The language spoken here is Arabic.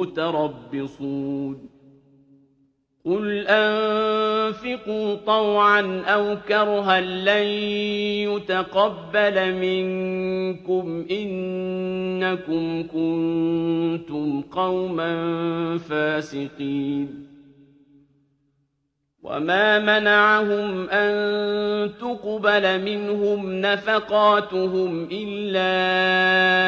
متربصون. قل أنفقوا طوعا أو كرها لن يتقبل منكم إنكم كنتم قوما فاسقين. وما منعهم أن تقبل منهم نفقاتهم إلا